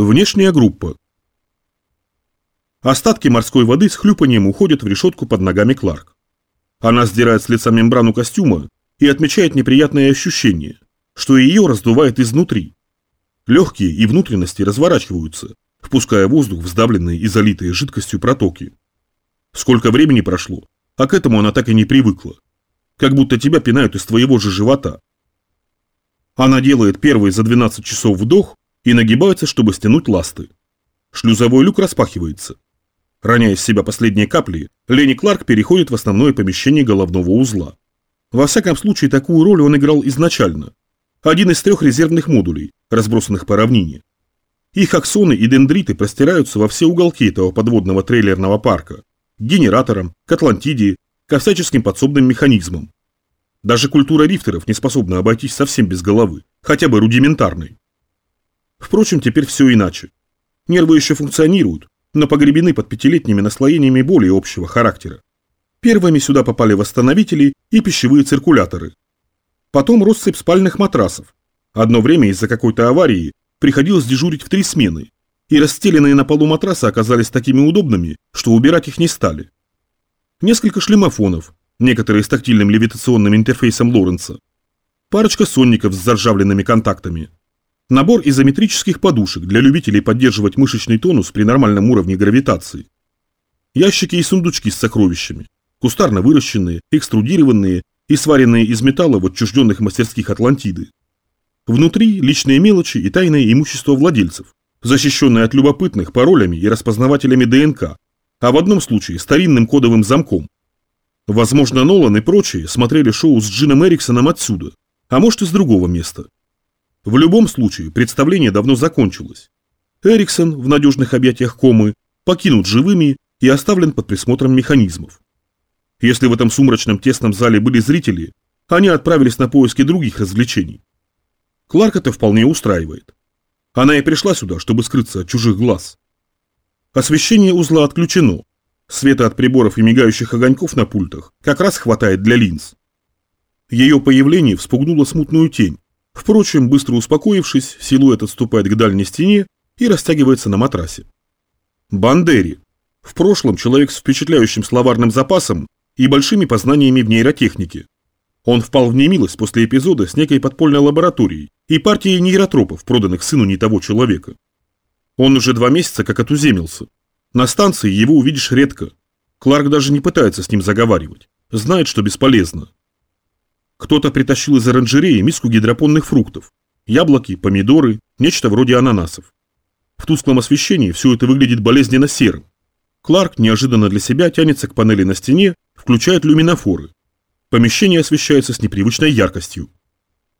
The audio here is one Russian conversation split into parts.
Внешняя группа. Остатки морской воды с хлюпанием уходят в решетку под ногами Кларк. Она сдирает с лица мембрану костюма и отмечает неприятное ощущение, что ее раздувает изнутри. Легкие и внутренности разворачиваются, впуская воздух в сдавленные и залитые жидкостью протоки. Сколько времени прошло, а к этому она так и не привыкла. Как будто тебя пинают из твоего же живота. Она делает первый за 12 часов вдох и нагибается, чтобы стянуть ласты. Шлюзовой люк распахивается. Роняя из себя последние капли, Ленни Кларк переходит в основное помещение головного узла. Во всяком случае, такую роль он играл изначально. Один из трех резервных модулей, разбросанных по равнине. Их аксоны и дендриты простираются во все уголки этого подводного трейлерного парка. К генераторам, к Атлантиде, ко всяческим подсобным механизмам. Даже культура рифтеров не способна обойтись совсем без головы, хотя бы рудиментарной. Впрочем, теперь все иначе. Нервы еще функционируют, но погребены под пятилетними наслоениями более общего характера. Первыми сюда попали восстановители и пищевые циркуляторы. Потом россыпь спальных матрасов. Одно время из-за какой-то аварии приходилось дежурить в три смены, и расстеленные на полу матрасы оказались такими удобными, что убирать их не стали. Несколько шлемофонов, некоторые с тактильным левитационным интерфейсом Лоренца, парочка сонников с заржавленными контактами, Набор изометрических подушек для любителей поддерживать мышечный тонус при нормальном уровне гравитации. Ящики и сундучки с сокровищами, кустарно выращенные, экструдированные и сваренные из металла в отчужденных мастерских Атлантиды. Внутри личные мелочи и тайное имущество владельцев, защищенное от любопытных паролями и распознавателями ДНК, а в одном случае старинным кодовым замком. Возможно, Нолан и прочие смотрели шоу с Джином Эриксоном отсюда, а может и с другого места. В любом случае, представление давно закончилось. Эриксон в надежных объятиях комы покинут живыми и оставлен под присмотром механизмов. Если в этом сумрачном тесном зале были зрители, они отправились на поиски других развлечений. Кларк это вполне устраивает. Она и пришла сюда, чтобы скрыться от чужих глаз. Освещение узла отключено. Света от приборов и мигающих огоньков на пультах как раз хватает для линз. Ее появление вспугнуло смутную тень, Впрочем, быстро успокоившись, силуэт отступает к дальней стене и растягивается на матрасе. Бандери. В прошлом человек с впечатляющим словарным запасом и большими познаниями в нейротехнике. Он впал в немилость после эпизода с некой подпольной лабораторией и партией нейротропов, проданных сыну не того человека. Он уже два месяца как отуземился. На станции его увидишь редко. Кларк даже не пытается с ним заговаривать. Знает, что бесполезно. Кто-то притащил из оранжереи миску гидропонных фруктов. Яблоки, помидоры, нечто вроде ананасов. В тусклом освещении все это выглядит болезненно серым. Кларк неожиданно для себя тянется к панели на стене, включает люминофоры. Помещение освещается с непривычной яркостью.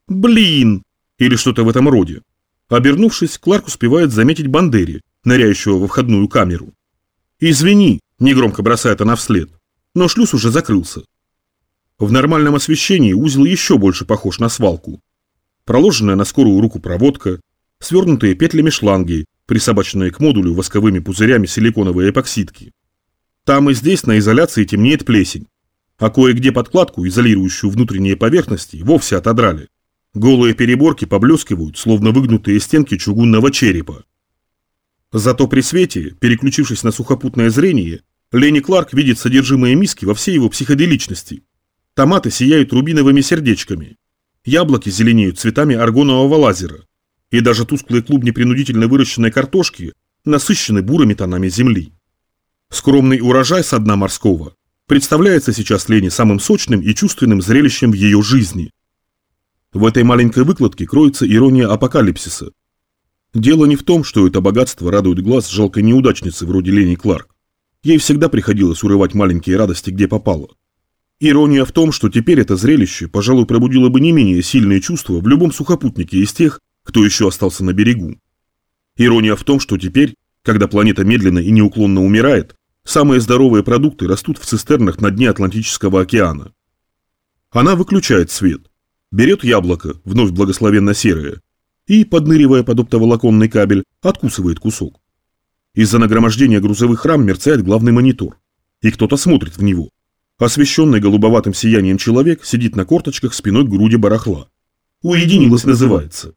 «Блин!» или что-то в этом роде. Обернувшись, Кларк успевает заметить Бандери, ныряющего во входную камеру. «Извини», – негромко бросает она вслед, но шлюз уже закрылся. В нормальном освещении узел еще больше похож на свалку. Проложенная на скорую руку проводка, свернутые петлями шланги, присобаченные к модулю восковыми пузырями силиконовые эпоксидки. Там и здесь на изоляции темнеет плесень, а кое-где подкладку, изолирующую внутренние поверхности, вовсе отодрали. Голые переборки поблескивают, словно выгнутые стенки чугунного черепа. Зато при свете, переключившись на сухопутное зрение, Ленни Кларк видит содержимое миски во всей его психоделичности. Томаты сияют рубиновыми сердечками. Яблоки зеленеют цветами аргонового лазера. И даже тусклые клубни принудительно выращенной картошки насыщены бурыми тонами земли. Скромный урожай со дна морского представляется сейчас Лене самым сочным и чувственным зрелищем в ее жизни. В этой маленькой выкладке кроется ирония апокалипсиса. Дело не в том, что это богатство радует глаз жалкой неудачницы вроде Лени Кларк. Ей всегда приходилось урывать маленькие радости, где попало. Ирония в том, что теперь это зрелище, пожалуй, пробудило бы не менее сильные чувства в любом сухопутнике из тех, кто еще остался на берегу. Ирония в том, что теперь, когда планета медленно и неуклонно умирает, самые здоровые продукты растут в цистернах на дне Атлантического океана. Она выключает свет, берет яблоко, вновь благословенно серое, и, подныривая под оптоволоконный кабель, откусывает кусок. Из-за нагромождения грузовых рам мерцает главный монитор, и кто-то смотрит в него. Освещенный голубоватым сиянием человек сидит на корточках спиной к груди барахла. «Уединилась» называется.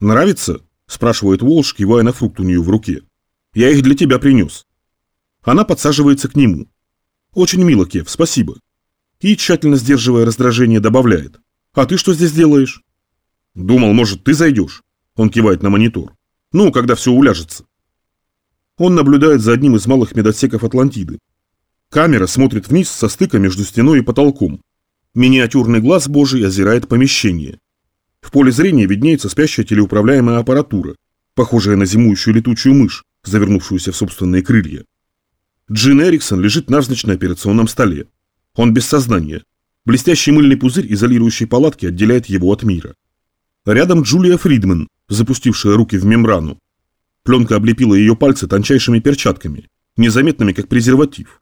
Нравится? спрашивает Волш, кивая на фрукт у нее в руке. Я их для тебя принес. Она подсаживается к нему. Очень мило, Кев, спасибо. И, тщательно сдерживая раздражение, добавляет. А ты что здесь делаешь? Думал, может, ты зайдешь. Он кивает на монитор. Ну, когда все уляжется. Он наблюдает за одним из малых медотсеков Атлантиды. Камера смотрит вниз со стыка между стеной и потолком. Миниатюрный глаз божий озирает помещение. В поле зрения виднеется спящая телеуправляемая аппаратура, похожая на зимующую летучую мышь, завернувшуюся в собственные крылья. Джин Эриксон лежит навзничь на операционном столе. Он без сознания. Блестящий мыльный пузырь изолирующей палатки отделяет его от мира. Рядом Джулия Фридман, запустившая руки в мембрану. Пленка облепила ее пальцы тончайшими перчатками, незаметными как презерватив.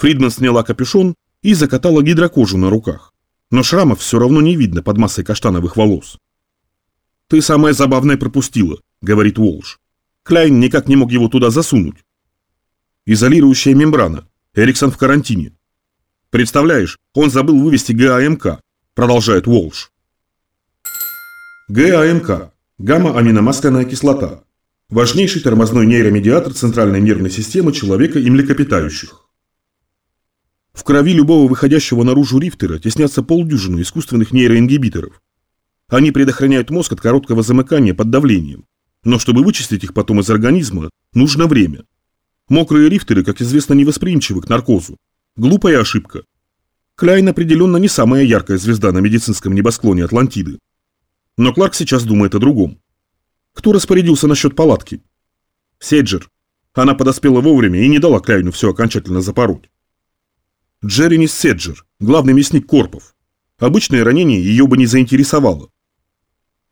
Фридман сняла капюшон и закатала гидрокожу на руках. Но шрамов все равно не видно под массой каштановых волос. «Ты самое забавное пропустила», — говорит Уолш. Кляйн никак не мог его туда засунуть. Изолирующая мембрана. Эриксон в карантине. Представляешь, он забыл вывести ГАМК, продолжает Уолш. ГАМК – гамма-аминомасляная кислота. Важнейший тормозной нейромедиатор центральной нервной системы человека и млекопитающих. В крови любого выходящего наружу рифтера теснятся полдюжины искусственных нейроингибиторов. Они предохраняют мозг от короткого замыкания под давлением. Но чтобы вычистить их потом из организма, нужно время. Мокрые рифтеры, как известно, невосприимчивы к наркозу. Глупая ошибка. Кляйн определенно не самая яркая звезда на медицинском небосклоне Атлантиды. Но Кларк сейчас думает о другом. Кто распорядился насчет палатки? Седжер. Она подоспела вовремя и не дала Кляйну все окончательно запороть. Джеренис Седжер, главный мясник Корпов. Обычное ранение ее бы не заинтересовало.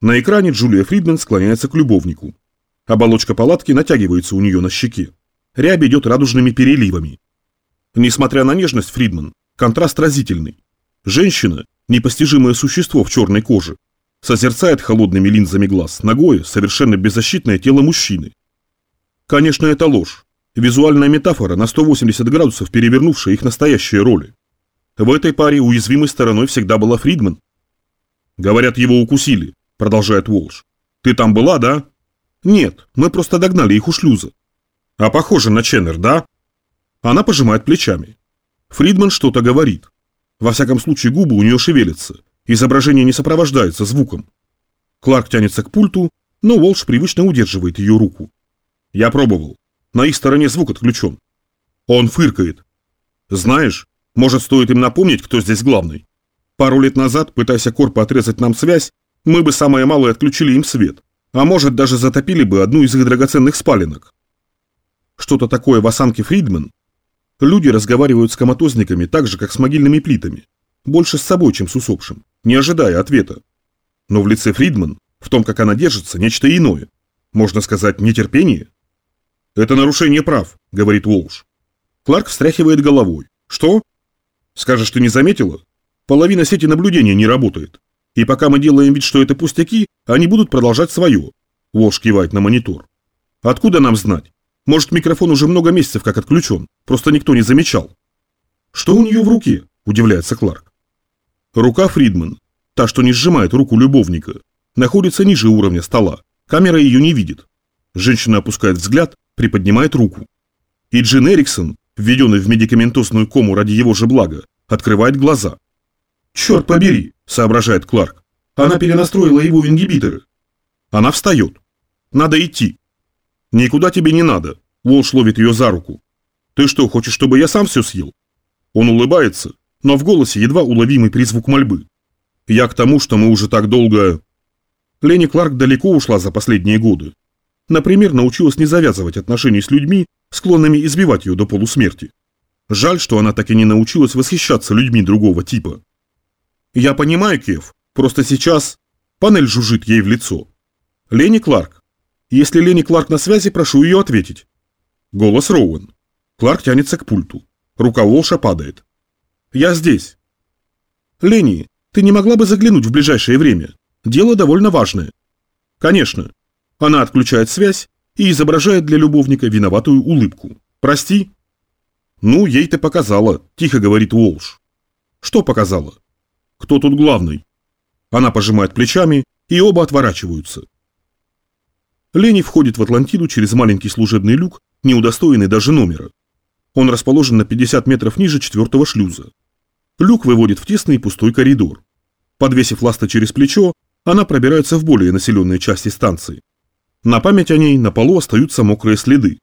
На экране Джулия Фридман склоняется к любовнику. Оболочка палатки натягивается у нее на щеке. Рябь идет радужными переливами. Несмотря на нежность Фридман, контраст разительный. Женщина, непостижимое существо в черной коже, созерцает холодными линзами глаз ногое, совершенно беззащитное тело мужчины. Конечно, это ложь. Визуальная метафора на 180 градусов перевернувшая их настоящие роли. В этой паре уязвимой стороной всегда была Фридман. Говорят, его укусили, продолжает Уолш. Ты там была, да? Нет, мы просто догнали их у шлюза. А похоже на Ченнер, да? Она пожимает плечами. Фридман что-то говорит. Во всяком случае губы у нее шевелятся. Изображение не сопровождается звуком. Кларк тянется к пульту, но Уолш привычно удерживает ее руку. Я пробовал. На их стороне звук отключен. Он фыркает. Знаешь, может стоит им напомнить, кто здесь главный. Пару лет назад, пытаясь Корпа отрезать нам связь, мы бы самое малое отключили им свет, а может даже затопили бы одну из их драгоценных спаленок. Что-то такое в осанке Фридман. Люди разговаривают с коматозниками так же, как с могильными плитами. Больше с собой, чем с усопшим, не ожидая ответа. Но в лице Фридман, в том, как она держится, нечто иное. Можно сказать, нетерпение. «Это нарушение прав», — говорит Уолш. Кларк встряхивает головой. «Что?» «Скажешь, ты не заметила? Половина сети наблюдения не работает. И пока мы делаем вид, что это пустяки, они будут продолжать свое. Волш кивает на монитор. Откуда нам знать? Может, микрофон уже много месяцев как отключен, просто никто не замечал. Что у нее в руке? Удивляется Кларк. Рука Фридман, та, что не сжимает руку любовника, находится ниже уровня стола. Камера ее не видит. Женщина опускает взгляд, приподнимает руку. И Джин Эриксон, введенный в медикаментозную кому ради его же блага, открывает глаза. «Черт побери!» – соображает Кларк. «Она перенастроила его ингибиторы». Она встает. «Надо идти». «Никуда тебе не надо», – Волш ловит ее за руку. «Ты что, хочешь, чтобы я сам все съел?» Он улыбается, но в голосе едва уловимый призвук мольбы. «Я к тому, что мы уже так долго...» Ленни Кларк далеко ушла за последние годы. Например, научилась не завязывать отношения с людьми, склонными избивать ее до полусмерти. Жаль, что она так и не научилась восхищаться людьми другого типа. Я понимаю, Кев, просто сейчас панель жужжит ей в лицо. Лени Кларк. Если Лени Кларк на связи, прошу ее ответить. Голос Роуэн. Кларк тянется к пульту. Рука Волша падает. Я здесь. Лени, ты не могла бы заглянуть в ближайшее время? Дело довольно важное. Конечно. Она отключает связь и изображает для любовника виноватую улыбку. Прости. Ну, ей ты показала, тихо говорит Уолш. Что показала? Кто тут главный? Она пожимает плечами, и оба отворачиваются. Лени входит в Атлантиду через маленький служебный люк, не удостоенный даже номера. Он расположен на 50 метров ниже четвертого шлюза. Люк выводит в тесный пустой коридор. Подвесив ласта через плечо, она пробирается в более населенные части станции. На память о ней на полу остаются мокрые следы.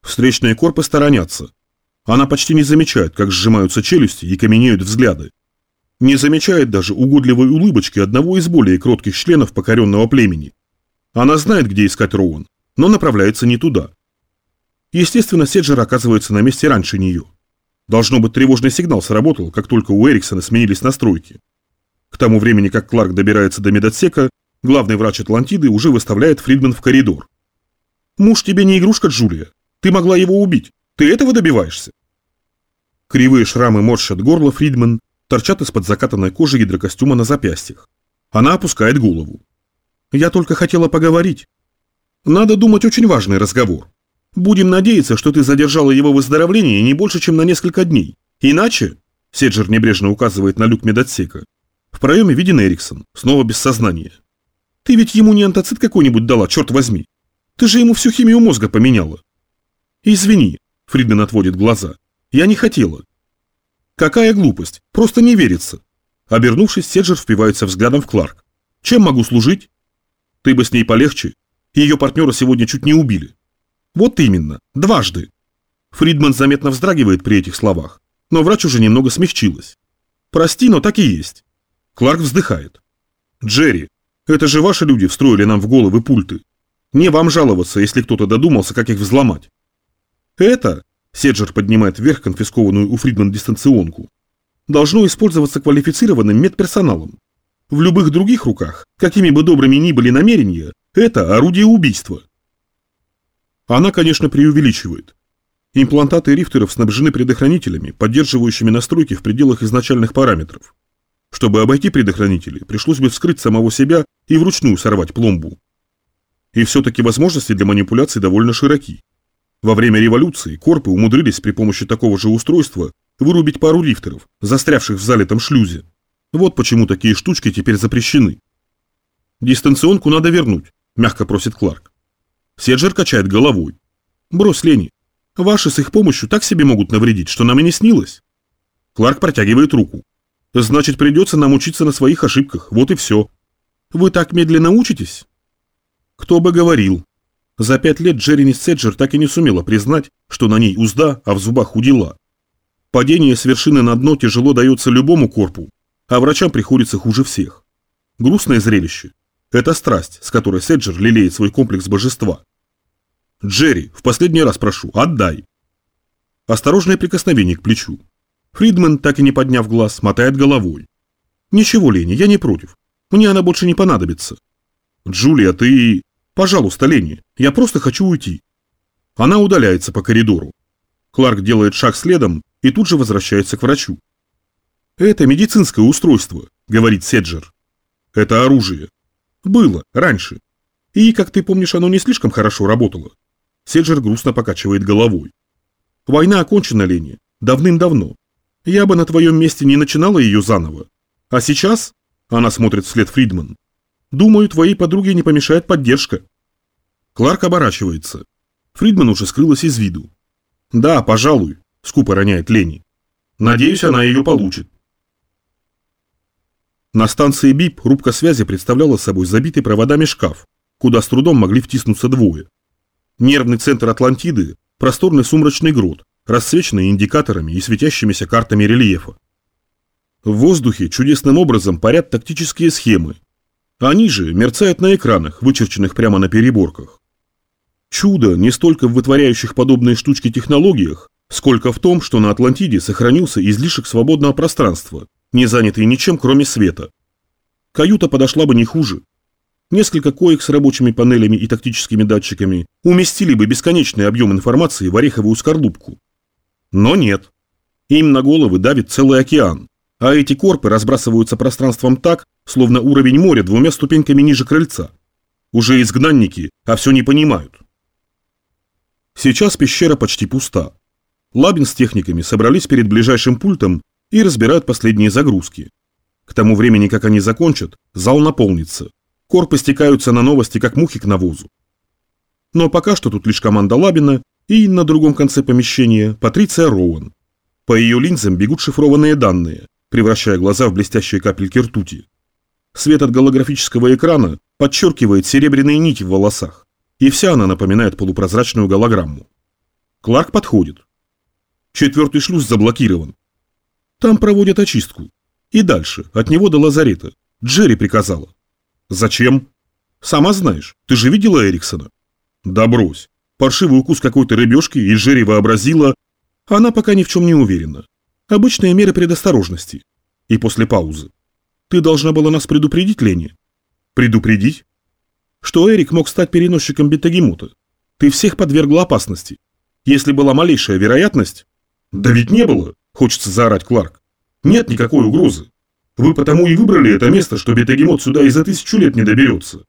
Встречные корпы сторонятся. Она почти не замечает, как сжимаются челюсти и каменеют взгляды. Не замечает даже угодливой улыбочки одного из более кротких членов покоренного племени. Она знает, где искать Роуэн, но направляется не туда. Естественно, Седжер оказывается на месте раньше нее. Должно быть, тревожный сигнал сработал, как только у Эриксона сменились настройки. К тому времени, как Кларк добирается до медотсека, главный врач Атлантиды уже выставляет Фридман в коридор. «Муж тебе не игрушка, Джулия. Ты могла его убить. Ты этого добиваешься?» Кривые шрамы морщат горло Фридман, торчат из-под закатанной кожи гидрокостюма на запястьях. Она опускает голову. Я только хотела поговорить. Надо думать очень важный разговор. Будем надеяться, что ты задержала его выздоровление не больше, чем на несколько дней. Иначе, Седжер небрежно указывает на люк медотсека, в проеме виден Эриксон, снова без сознания. Ты ведь ему не антоцит какой-нибудь дала, черт возьми. Ты же ему всю химию мозга поменяла. Извини, Фридман отводит глаза. Я не хотела. Какая глупость, просто не верится. Обернувшись, Седжер впивается взглядом в Кларк. Чем могу служить? Ты бы с ней полегче. Ее партнера сегодня чуть не убили. Вот именно, дважды. Фридман заметно вздрагивает при этих словах, но врач уже немного смягчилась. Прости, но так и есть. Кларк вздыхает. Джерри, это же ваши люди встроили нам в головы пульты. Не вам жаловаться, если кто-то додумался, как их взломать. Это, Седжер поднимает вверх конфискованную у Фридман дистанционку, должно использоваться квалифицированным медперсоналом. В любых других руках, какими бы добрыми ни были намерения, это орудие убийства. Она, конечно, преувеличивает. Имплантаты рифтеров снабжены предохранителями, поддерживающими настройки в пределах изначальных параметров. Чтобы обойти предохранители, пришлось бы вскрыть самого себя и вручную сорвать пломбу. И все-таки возможности для манипуляций довольно широки. Во время революции корпы умудрились при помощи такого же устройства вырубить пару рифтеров, застрявших в залитом шлюзе. Вот почему такие штучки теперь запрещены. «Дистанционку надо вернуть», – мягко просит Кларк. Седжер качает головой. «Брось, Лени. Ваши с их помощью так себе могут навредить, что нам и не снилось». Кларк протягивает руку. «Значит, придется нам учиться на своих ошибках, вот и все. Вы так медленно учитесь?» Кто бы говорил. За пять лет Джерини Седжер так и не сумела признать, что на ней узда, а в зубах удила. Падение с вершины на дно тяжело дается любому корпу, а врачам приходится хуже всех. Грустное зрелище. Это страсть, с которой Седжер лелеет свой комплекс божества. Джерри, в последний раз прошу, отдай. Осторожное прикосновение к плечу. Фридман, так и не подняв глаз, мотает головой. Ничего, Лени, я не против. Мне она больше не понадобится. Джулия, ты... Пожалуйста, Лени, я просто хочу уйти. Она удаляется по коридору. Кларк делает шаг следом и тут же возвращается к врачу. «Это медицинское устройство», — говорит Седжер. «Это оружие. Было, раньше. И, как ты помнишь, оно не слишком хорошо работало». Седжер грустно покачивает головой. «Война окончена, Лени. Давным-давно. Я бы на твоем месте не начинала ее заново. А сейчас...» Она смотрит вслед Фридман. «Думаю, твоей подруге не помешает поддержка». Кларк оборачивается. Фридман уже скрылась из виду. «Да, пожалуй», — скупо роняет Лени. «Надеюсь, она ее получит». На станции БИП рубка связи представляла собой забитый проводами шкаф, куда с трудом могли втиснуться двое. Нервный центр Атлантиды – просторный сумрачный грот, рассвеченный индикаторами и светящимися картами рельефа. В воздухе чудесным образом парят тактические схемы. Они же мерцают на экранах, вычерченных прямо на переборках. Чудо не столько в вытворяющих подобные штучки технологиях, сколько в том, что на Атлантиде сохранился излишек свободного пространства – не занятые ничем, кроме света. Каюта подошла бы не хуже. Несколько коек с рабочими панелями и тактическими датчиками уместили бы бесконечный объем информации в ореховую скорлупку. Но нет. Им на головы давит целый океан, а эти корпы разбрасываются пространством так, словно уровень моря двумя ступеньками ниже крыльца. Уже изгнанники, а все не понимают. Сейчас пещера почти пуста. Лабин с техниками собрались перед ближайшим пультом и разбирают последние загрузки. К тому времени, как они закончат, зал наполнится. Корпы стекаются на новости, как мухи к навозу. Но пока что тут лишь команда Лабина и на другом конце помещения Патриция Роуэн. По ее линзам бегут шифрованные данные, превращая глаза в блестящие капельки ртути. Свет от голографического экрана подчеркивает серебряные нити в волосах, и вся она напоминает полупрозрачную голограмму. Кларк подходит. Четвертый шлюз заблокирован. Там проводят очистку. И дальше, от него до лазарета. Джерри приказала. Зачем? Сама знаешь, ты же видела Эриксона? Да брось. Паршивый укус какой-то рыбешки, и Джерри вообразила... Она пока ни в чем не уверена. Обычные меры предосторожности. И после паузы. Ты должна была нас предупредить, Лени. Предупредить? Что Эрик мог стать переносчиком бетагемота. Ты всех подвергла опасности. Если была малейшая вероятность... Да ведь не было, хочется заорать Кларк. Нет никакой угрозы. Вы потому и выбрали это место, что бетагемот сюда и за тысячу лет не доберется.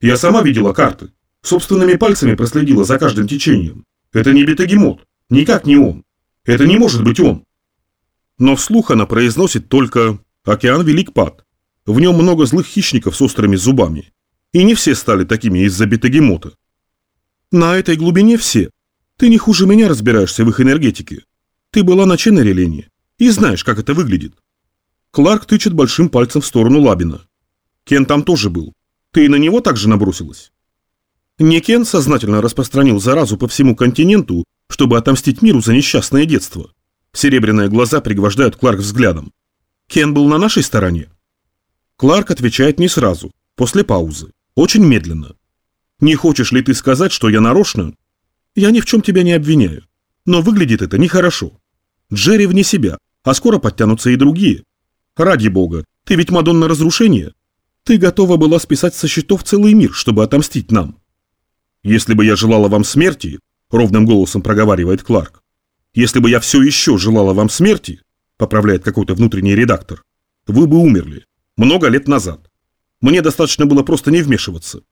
Я сама видела карты. Собственными пальцами проследила за каждым течением. Это не бетагемот. Никак не он. Это не может быть он. Но вслух она произносит только «Океан велик пад». В нем много злых хищников с острыми зубами. И не все стали такими из-за бетагемота. На этой глубине все. Ты не хуже меня разбираешься в их энергетике. Ты была на Ченнере, и знаешь, как это выглядит. Кларк тычет большим пальцем в сторону Лабина. Кен там тоже был. Ты и на него также набросилась? Не Кен сознательно распространил заразу по всему континенту, чтобы отомстить миру за несчастное детство. Серебряные глаза пригвождают Кларк взглядом. Кен был на нашей стороне? Кларк отвечает не сразу, после паузы, очень медленно. Не хочешь ли ты сказать, что я нарочно? Я ни в чем тебя не обвиняю. Но выглядит это нехорошо. Джерри вне себя, а скоро подтянутся и другие. Ради бога, ты ведь Мадонна разрушения. Ты готова была списать со счетов целый мир, чтобы отомстить нам. Если бы я желала вам смерти, ровным голосом проговаривает Кларк. Если бы я все еще желала вам смерти, поправляет какой-то внутренний редактор, вы бы умерли. Много лет назад. Мне достаточно было просто не вмешиваться.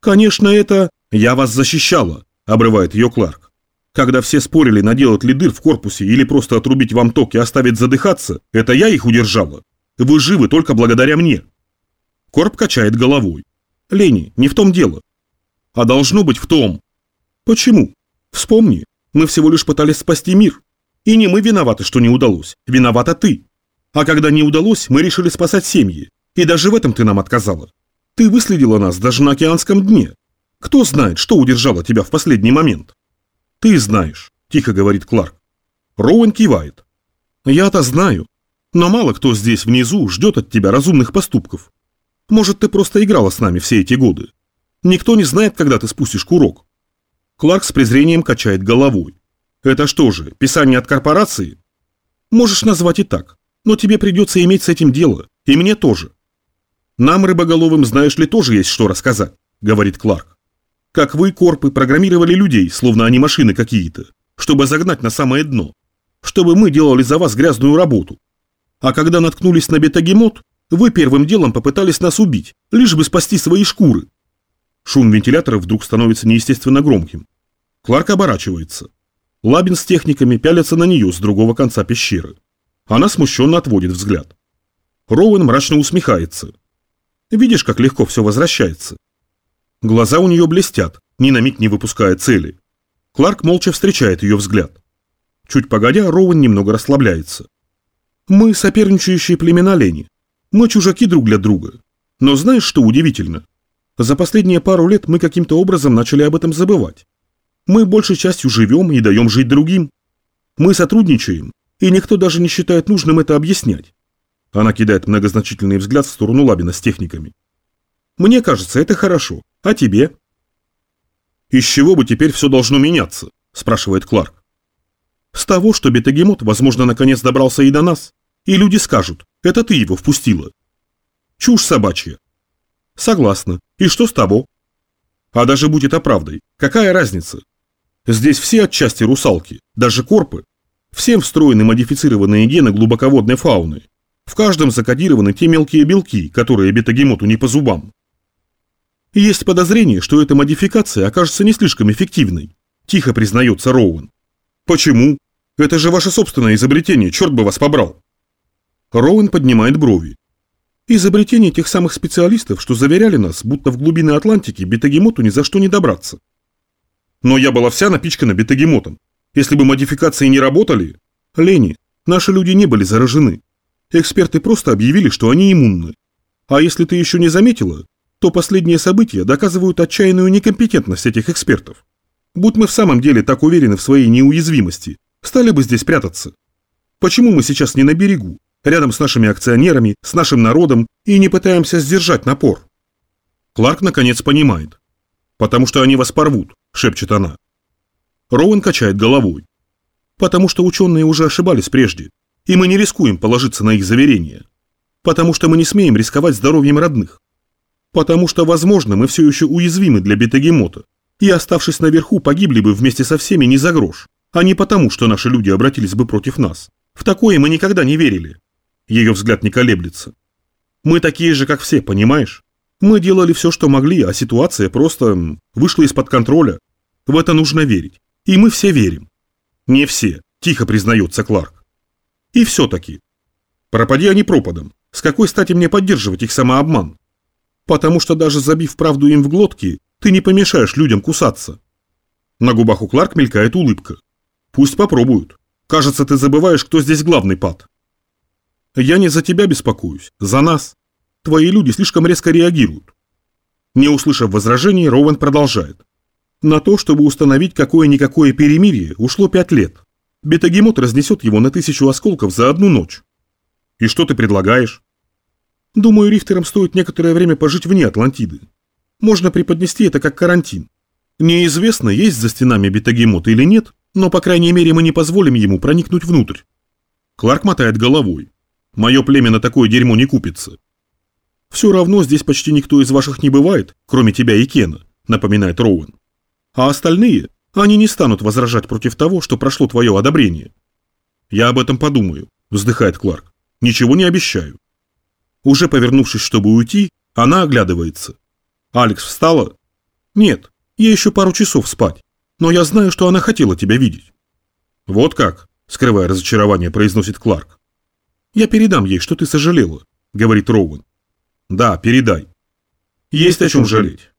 Конечно, это... Я вас защищала, обрывает ее Кларк. Когда все спорили, наделать ли дыр в корпусе или просто отрубить вам ток и оставить задыхаться, это я их удержала. Вы живы только благодаря мне. Корп качает головой. Лени, не в том дело. А должно быть в том. Почему? Вспомни, мы всего лишь пытались спасти мир. И не мы виноваты, что не удалось. Виновата ты. А когда не удалось, мы решили спасать семьи. И даже в этом ты нам отказала. Ты выследила нас даже на океанском дне. Кто знает, что удержало тебя в последний момент? «Ты знаешь», – тихо говорит Кларк. Роуэн кивает. «Я-то знаю. Но мало кто здесь внизу ждет от тебя разумных поступков. Может, ты просто играла с нами все эти годы. Никто не знает, когда ты спустишь курок». Кларк с презрением качает головой. «Это что же, писание от корпорации?» «Можешь назвать и так, но тебе придется иметь с этим дело, и мне тоже». «Нам, рыбоголовым, знаешь ли, тоже есть что рассказать», — говорит Кларк. Как вы, корпы, программировали людей, словно они машины какие-то, чтобы загнать на самое дно. Чтобы мы делали за вас грязную работу. А когда наткнулись на бетагемот, вы первым делом попытались нас убить, лишь бы спасти свои шкуры. Шум вентилятора вдруг становится неестественно громким. Кларк оборачивается. Лабин с техниками пялятся на нее с другого конца пещеры. Она смущенно отводит взгляд. Роуэн мрачно усмехается. Видишь, как легко все возвращается. Глаза у нее блестят, ни на миг не выпуская цели. Кларк молча встречает ее взгляд. Чуть погодя, Роуэн немного расслабляется. «Мы соперничающие племена Лени. Мы чужаки друг для друга. Но знаешь, что удивительно? За последние пару лет мы каким-то образом начали об этом забывать. Мы большей частью живем и даем жить другим. Мы сотрудничаем, и никто даже не считает нужным это объяснять». Она кидает многозначительный взгляд в сторону Лабина с техниками. «Мне кажется, это хорошо. А тебе? Из чего бы теперь все должно меняться? Спрашивает Кларк. С того, что бетагемот, возможно, наконец добрался и до нас. И люди скажут, это ты его впустила. Чушь собачья. Согласна. И что с того? А даже будь это какая разница? Здесь все отчасти русалки, даже корпы. Всем встроены модифицированные гены глубоководной фауны. В каждом закодированы те мелкие белки, которые бетагемоту не по зубам. Есть подозрение, что эта модификация окажется не слишком эффективной, тихо признается Роуэн. Почему? Это же ваше собственное изобретение, черт бы вас побрал. Роуэн поднимает брови. Изобретение тех самых специалистов, что заверяли нас, будто в глубины Атлантики бетагемоту ни за что не добраться. Но я была вся напичкана бетагемотом. Если бы модификации не работали... Лени, наши люди не были заражены. Эксперты просто объявили, что они иммунны. А если ты еще не заметила, то последние события доказывают отчаянную некомпетентность этих экспертов. Будь мы в самом деле так уверены в своей неуязвимости, стали бы здесь прятаться. Почему мы сейчас не на берегу, рядом с нашими акционерами, с нашим народом и не пытаемся сдержать напор? Кларк наконец понимает. Потому что они вас порвут, шепчет она. Роуэн качает головой. Потому что ученые уже ошибались прежде, и мы не рискуем положиться на их заверения. Потому что мы не смеем рисковать здоровьем родных. Потому что, возможно, мы все еще уязвимы для бетагемота, и, оставшись наверху, погибли бы вместе со всеми не за грош, а не потому, что наши люди обратились бы против нас. В такое мы никогда не верили. Ее взгляд не колеблется. Мы такие же, как все, понимаешь? Мы делали все, что могли, а ситуация просто вышла из-под контроля. В это нужно верить. И мы все верим. Не все, тихо признается Кларк. И все-таки. Пропади они пропадом. С какой стати мне поддерживать их самообман? Потому что даже забив правду им в глотки, ты не помешаешь людям кусаться. На губах у Кларк мелькает улыбка. Пусть попробуют. Кажется, ты забываешь, кто здесь главный пад. Я не за тебя беспокоюсь, за нас. Твои люди слишком резко реагируют. Не услышав возражений, Роуэн продолжает. На то, чтобы установить какое-никакое перемирие, ушло пять лет. Бетагемот разнесет его на тысячу осколков за одну ночь. И что ты предлагаешь? Думаю, рифтерам стоит некоторое время пожить вне Атлантиды. Можно преподнести это как карантин. Неизвестно, есть за стенами бетагемот или нет, но, по крайней мере, мы не позволим ему проникнуть внутрь. Кларк мотает головой. Мое племя на такое дерьмо не купится. Все равно здесь почти никто из ваших не бывает, кроме тебя и Кена, напоминает Роуэн. А остальные, они не станут возражать против того, что прошло твое одобрение. Я об этом подумаю, вздыхает Кларк. Ничего не обещаю. Уже повернувшись, чтобы уйти, она оглядывается. Алекс встала? Нет, ей еще пару часов спать. Но я знаю, что она хотела тебя видеть. Вот как, скрывая разочарование, произносит Кларк. Я передам ей, что ты сожалела, говорит Роуэн. Да, передай. Есть о чем жалеть.